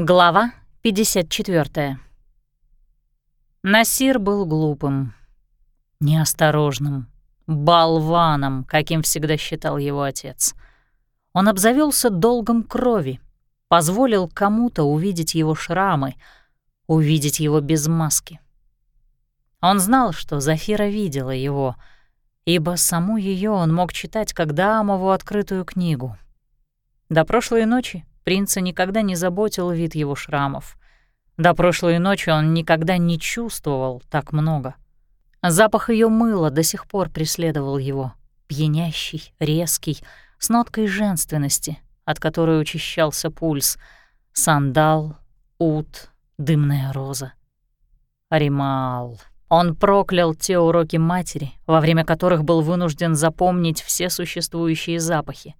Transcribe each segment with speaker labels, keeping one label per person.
Speaker 1: Глава 54. Насир был глупым, неосторожным, болваном, каким всегда считал его отец. Он обзавелся долгом крови, позволил кому-то увидеть его шрамы, увидеть его без маски. Он знал, что Зафира видела его, ибо саму ее он мог читать как Дамову открытую книгу. До прошлой ночи Принца никогда не заботил вид его шрамов. До прошлой ночи он никогда не чувствовал так много. Запах ее мыла до сих пор преследовал его, пьянящий, резкий, с ноткой женственности, от которой учащался пульс. Сандал, ут, дымная роза. Аримал. Он проклял те уроки матери, во время которых был вынужден запомнить все существующие запахи.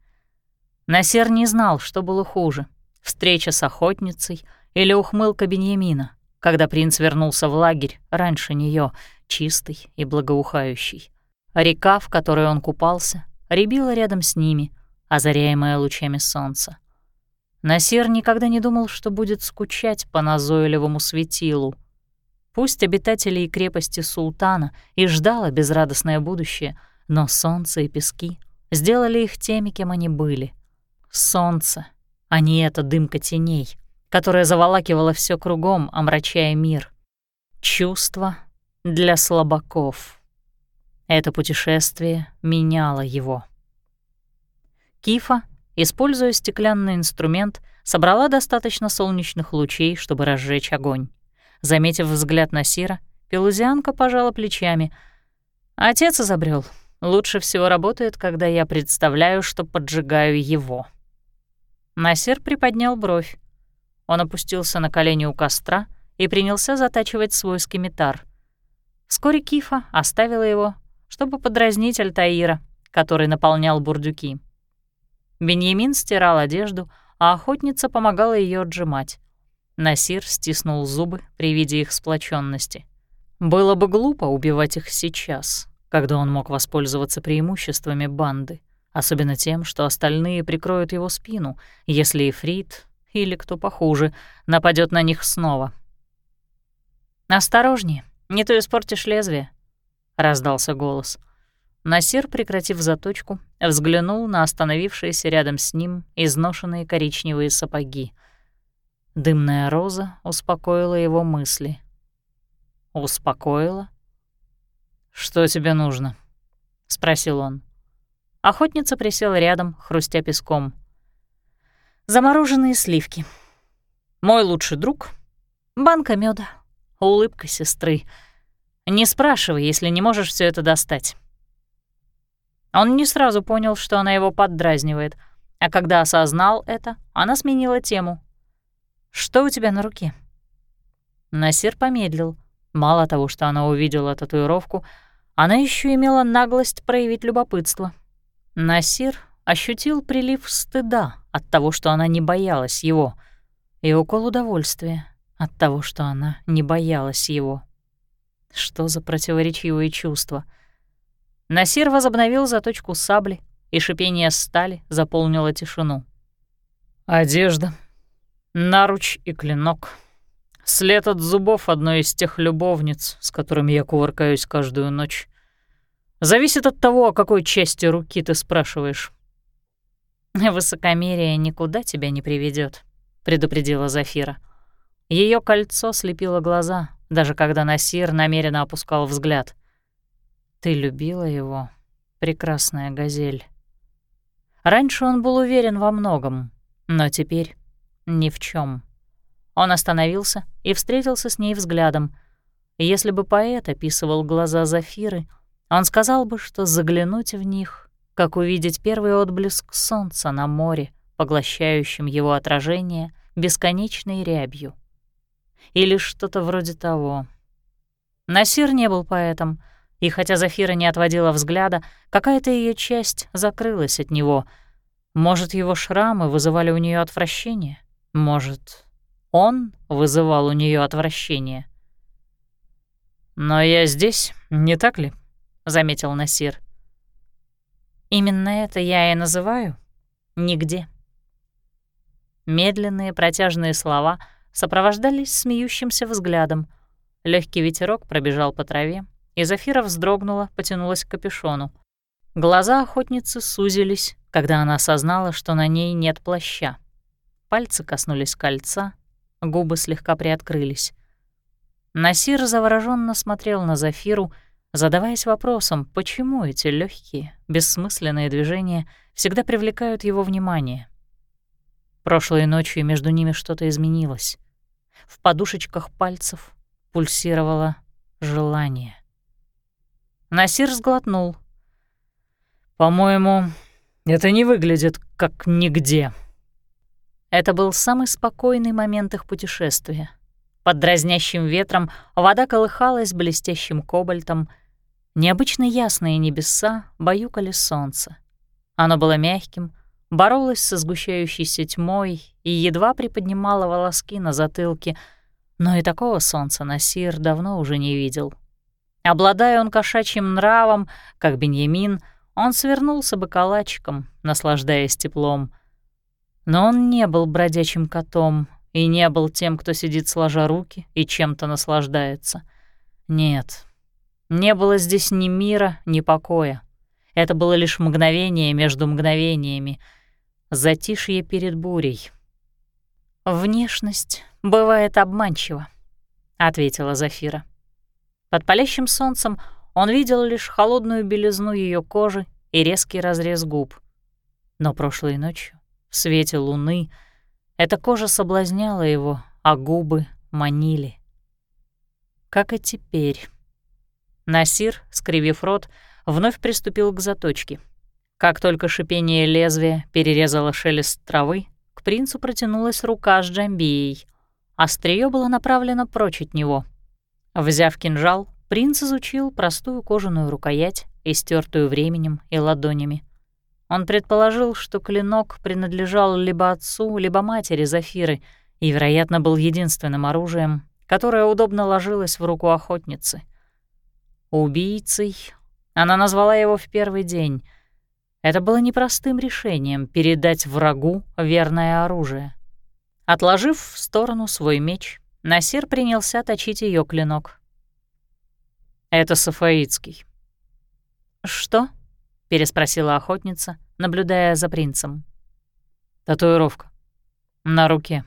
Speaker 1: Насер не знал, что было хуже — встреча с охотницей или ухмылка Беньямина, когда принц вернулся в лагерь раньше нее, чистый и благоухающий. Река, в которой он купался, рябила рядом с ними, озаряемая лучами солнца. Насер никогда не думал, что будет скучать по назойливому светилу. Пусть обитатели и крепости султана и ждало безрадостное будущее, но солнце и пески сделали их теми, кем они были. Солнце, а не эта дымка теней, которая заволакивала все кругом, омрачая мир. Чувство для слабаков. Это путешествие меняло его. Кифа, используя стеклянный инструмент, собрала достаточно солнечных лучей, чтобы разжечь огонь. Заметив взгляд на Сира, пелузианка пожала плечами. «Отец изобрел. Лучше всего работает, когда я представляю, что поджигаю его». Насер приподнял бровь. Он опустился на колени у костра и принялся затачивать свой скимитар. Вскоре Кифа оставила его, чтобы подразнить Альтаира, который наполнял бурдюки. Беньямин стирал одежду, а охотница помогала ее отжимать. Насир стиснул зубы при виде их сплоченности. Было бы глупо убивать их сейчас, когда он мог воспользоваться преимуществами банды особенно тем, что остальные прикроют его спину, если Ифрит или кто похуже нападет на них снова. «Осторожнее, не то испортишь лезвие», — раздался голос. Насир, прекратив заточку, взглянул на остановившиеся рядом с ним изношенные коричневые сапоги. Дымная роза успокоила его мысли. «Успокоила?» «Что тебе нужно?» — спросил он. Охотница присела рядом, хрустя песком. Замороженные сливки. Мой лучший друг — банка меда, улыбка сестры. Не спрашивай, если не можешь все это достать. Он не сразу понял, что она его поддразнивает, а когда осознал это, она сменила тему. «Что у тебя на руке?» Насир помедлил. Мало того, что она увидела татуировку, она еще имела наглость проявить любопытство — Насир ощутил прилив стыда от того, что она не боялась его, и укол удовольствия от того, что она не боялась его. Что за противоречивые чувства? Насир возобновил заточку сабли, и шипение стали заполнило тишину. Одежда, наруч и клинок. След от зубов одной из тех любовниц, с которыми я кувыркаюсь каждую ночь. Зависит от того, о какой части руки ты спрашиваешь. «Высокомерие никуда тебя не приведет, предупредила Зафира. Ее кольцо слепило глаза, даже когда Насир намеренно опускал взгляд. «Ты любила его, прекрасная газель». Раньше он был уверен во многом, но теперь ни в чем. Он остановился и встретился с ней взглядом. Если бы поэт описывал глаза Зафиры — он сказал бы, что заглянуть в них, как увидеть первый отблеск солнца на море, поглощающем его отражение бесконечной рябью. Или что-то вроде того. Насир не был поэтом, и хотя Зафира не отводила взгляда, какая-то ее часть закрылась от него. Может, его шрамы вызывали у нее отвращение? Может, он вызывал у нее отвращение? «Но я здесь, не так ли?» Заметил Насир. Именно это я и называю нигде. Медленные протяжные слова сопровождались смеющимся взглядом. Легкий ветерок пробежал по траве, и Зафира вздрогнула, потянулась к капюшону. Глаза охотницы сузились, когда она осознала, что на ней нет плаща. Пальцы коснулись кольца, губы слегка приоткрылись. Насир завороженно смотрел на Зафиру, задаваясь вопросом, почему эти легкие, бессмысленные движения всегда привлекают его внимание. Прошлой ночью между ними что-то изменилось. В подушечках пальцев пульсировало желание. Насир сглотнул. «По-моему, это не выглядит как нигде». Это был самый спокойный момент их путешествия. Под дразнящим ветром вода колыхалась блестящим кобальтом. Необычно ясные небеса баюкали солнце. Оно было мягким, боролось со сгущающейся тьмой и едва приподнимало волоски на затылке, но и такого солнца Насир давно уже не видел. Обладая он кошачьим нравом, как Беньямин, он свернулся бы калачиком, наслаждаясь теплом. Но он не был бродячим котом, и не был тем, кто сидит сложа руки и чем-то наслаждается. Нет, не было здесь ни мира, ни покоя. Это было лишь мгновение между мгновениями, затишье перед бурей. «Внешность бывает обманчива», — ответила Зафира. Под палящим солнцем он видел лишь холодную белизну ее кожи и резкий разрез губ. Но прошлой ночью, в свете луны, — эта кожа соблазняла его, а губы манили. Как и теперь. Насир, скривив рот, вновь приступил к заточке. Как только шипение лезвия перерезало шелест травы, к принцу протянулась рука с джамбией. Остриё было направлено прочь от него. Взяв кинжал, принц изучил простую кожаную рукоять, истертую временем и ладонями. Он предположил, что клинок принадлежал либо отцу, либо матери Зафиры и, вероятно, был единственным оружием, которое удобно ложилось в руку охотницы. Убийцей она назвала его в первый день. Это было непростым решением передать врагу верное оружие. Отложив в сторону свой меч, Насир принялся точить ее клинок. «Это Сафаитский». «Что?» — переспросила охотница, наблюдая за принцем. «Татуировка. На руке.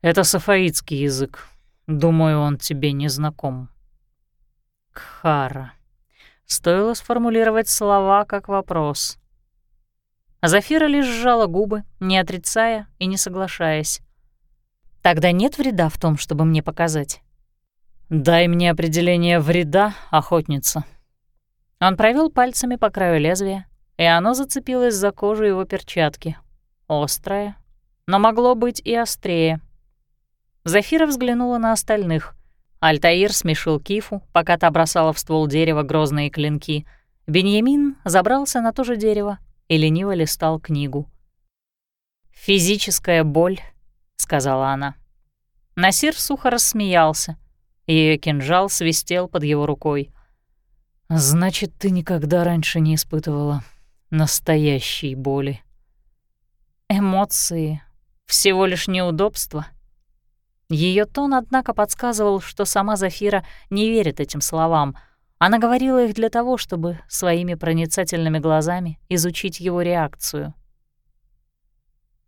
Speaker 1: Это сафаитский язык. Думаю, он тебе не знаком». «Кхара». Стоило сформулировать слова как вопрос. Зафира лишь сжала губы, не отрицая и не соглашаясь. «Тогда нет вреда в том, чтобы мне показать?» «Дай мне определение вреда, охотница», он провел пальцами по краю лезвия, и оно зацепилось за кожу его перчатки. Острое, но могло быть и острее. Зафира взглянула на остальных. Альтаир смешил кифу, пока та бросала в ствол дерева грозные клинки. Беньямин забрался на то же дерево и лениво листал книгу. «Физическая боль», — сказала она. Насир сухо рассмеялся. Ее кинжал свистел под его рукой. Значит, ты никогда раньше не испытывала настоящей боли. Эмоции — всего лишь неудобства. Ее тон, однако, подсказывал, что сама Зафира не верит этим словам. Она говорила их для того, чтобы своими проницательными глазами изучить его реакцию.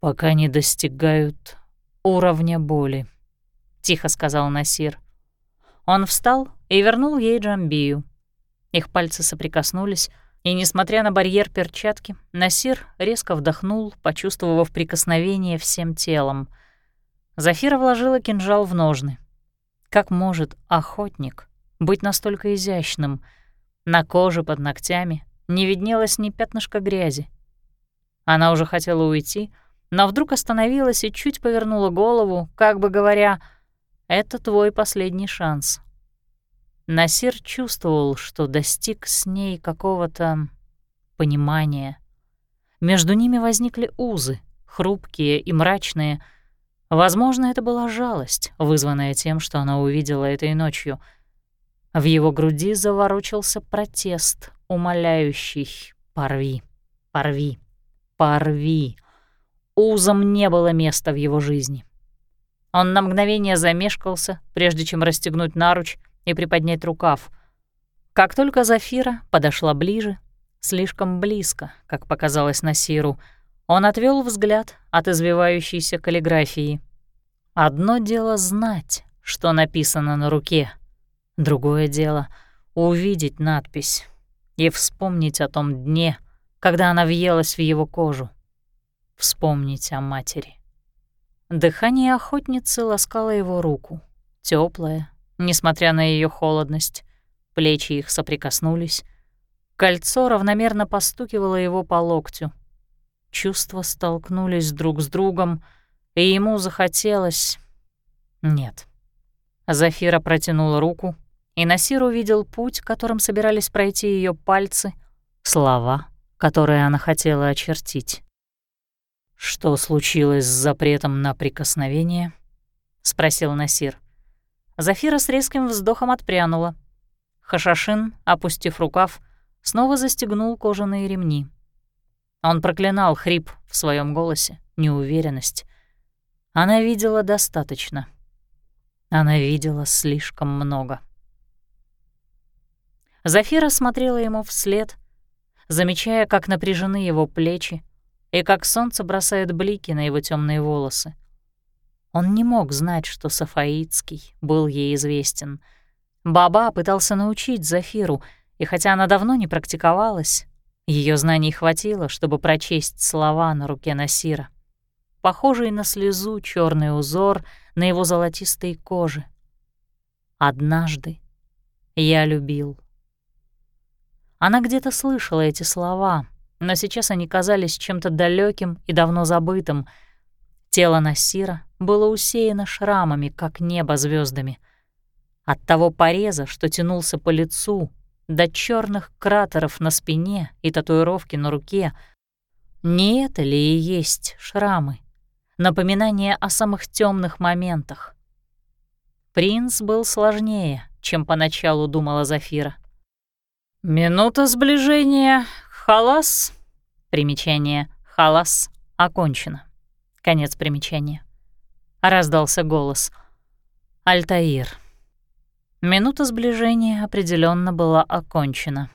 Speaker 1: «Пока не достигают уровня боли», — тихо сказал Насир. Он встал и вернул ей Джамбию. Их пальцы соприкоснулись, и, несмотря на барьер перчатки, Насир резко вдохнул, почувствовав прикосновение всем телом. Зафира вложила кинжал в ножны. Как может охотник быть настолько изящным? На коже под ногтями не виднелось ни пятнышка грязи. Она уже хотела уйти, но вдруг остановилась и чуть повернула голову, как бы говоря, «Это твой последний шанс». Насир чувствовал, что достиг с ней какого-то понимания. Между ними возникли узы, хрупкие и мрачные. Возможно, это была жалость, вызванная тем, что она увидела этой ночью. В его груди заворочился протест, умоляющий «Порви, порви, порви». узам не было места в его жизни. Он на мгновение замешкался, прежде чем расстегнуть наруч и приподнять рукав. Как только Зафира подошла ближе, слишком близко, как показалось Насиру, он отвел взгляд от извивающейся каллиграфии. Одно дело знать, что написано на руке, другое дело — увидеть надпись и вспомнить о том дне, когда она въелась в его кожу. Вспомнить о матери. Дыхание охотницы ласкало его руку, теплое, несмотря на ее холодность. Плечи их соприкоснулись. Кольцо равномерно постукивало его по локтю. Чувства столкнулись друг с другом, и ему захотелось... Нет. Зафира протянула руку, и Насир увидел путь, которым собирались пройти ее пальцы, слова, которые она хотела очертить. «Что случилось с запретом на прикосновение?» — спросил Насир. Зафира с резким вздохом отпрянула. Хашашин, опустив рукав, снова застегнул кожаные ремни. Он проклинал хрип в своем голосе, неуверенность. Она видела достаточно. Она видела слишком много. Зафира смотрела ему вслед, замечая, как напряжены его плечи, и как солнце бросает блики на его темные волосы. Он не мог знать, что Сафаицкий был ей известен. Баба пытался научить Зафиру, и хотя она давно не практиковалась, ее знаний хватило, чтобы прочесть слова на руке Насира. Похожий на слезу черный узор на его золотистой коже. «Однажды я любил». Она где-то слышала эти слова — но сейчас они казались чем-то далеким и давно забытым. Тело Насира было усеяно шрамами, как небо звездами. От того пореза, что тянулся по лицу, до черных кратеров на спине и татуировки на руке, не это ли и есть шрамы? Напоминание о самых темных моментах. Принц был сложнее, чем поначалу думала Зафира. «Минута сближения Халас. Примечание. Халас. Окончено. Конец примечания. Раздался голос. Альтаир. Минута сближения определенно была окончена.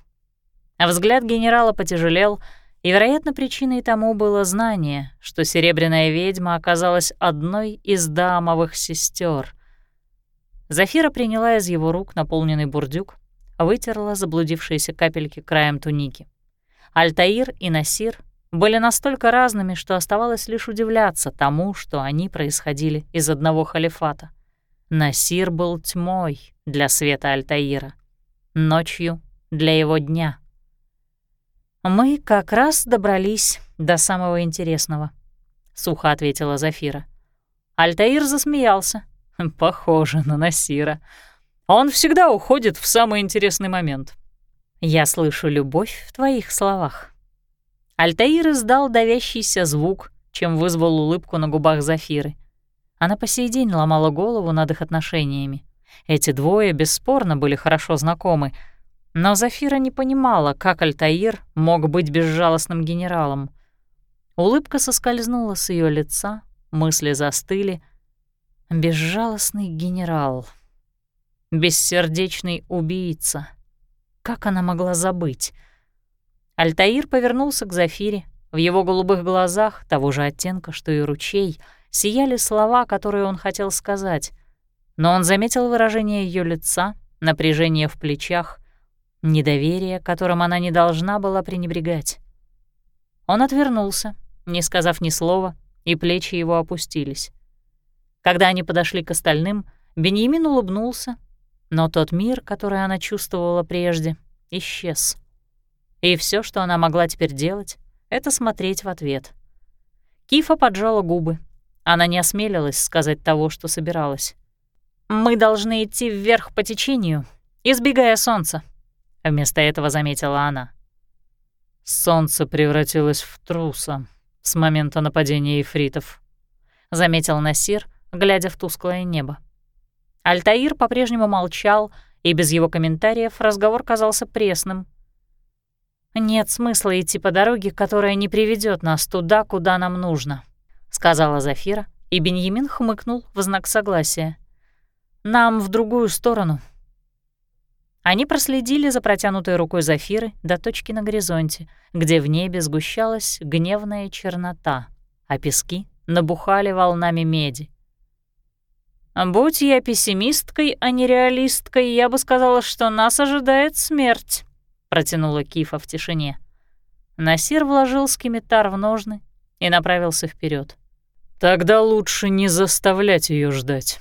Speaker 1: Взгляд генерала потяжелел, и, вероятно, причиной тому было знание, что серебряная ведьма оказалась одной из дамовых сестер. Зафира приняла из его рук наполненный бурдюк, вытерла заблудившиеся капельки краем туники. Альтаир и Насир были настолько разными, что оставалось лишь удивляться тому, что они происходили из одного халифата. Насир был тьмой для света Альтаира, ночью для его дня. «Мы как раз добрались до самого интересного», — сухо ответила Зафира. Альтаир засмеялся. «Похоже на Насира. Он всегда уходит в самый интересный момент. Я слышу любовь в твоих словах. Альтаир издал давящийся звук, чем вызвал улыбку на губах Зафиры. Она по сей день ломала голову над их отношениями. Эти двое бесспорно были хорошо знакомы, но Зафира не понимала, как Альтаир мог быть безжалостным генералом. Улыбка соскользнула с ее лица, мысли застыли. Безжалостный генерал. Бессердечный убийца — как она могла забыть? Альтаир повернулся к Зафире. В его голубых глазах, того же оттенка, что и ручей, сияли слова, которые он хотел сказать. Но он заметил выражение ее лица, напряжение в плечах, недоверие, которым она не должна была пренебрегать. Он отвернулся, не сказав ни слова, и плечи его опустились. Когда они подошли к остальным, Беньямин улыбнулся но тот мир, который она чувствовала прежде, исчез. И все, что она могла теперь делать, — это смотреть в ответ. Кифа поджала губы. Она не осмелилась сказать того, что собиралась. «Мы должны идти вверх по течению, избегая солнца», — вместо этого заметила она. «Солнце превратилось в труса с момента нападения эфритов», — заметил Насир, глядя в тусклое небо. Альтаир по-прежнему молчал, и без его комментариев разговор казался пресным. «Нет смысла идти по дороге, которая не приведет нас туда, куда нам нужно. сказала Зафира, и Беньямин хмыкнул в знак согласия. «Нам в другую сторону». Они проследили за протянутой рукой Зафиры до точки на горизонте, где в небе сгущалась гневная чернота, а пески набухали волнами меди. «Будь я пессимисткой, а не реалисткой, я бы сказала, что нас ожидает смерть», — протянула Кифа в тишине. Насир вложил скимитар в ножны и направился вперед. «Тогда лучше не заставлять ее ждать».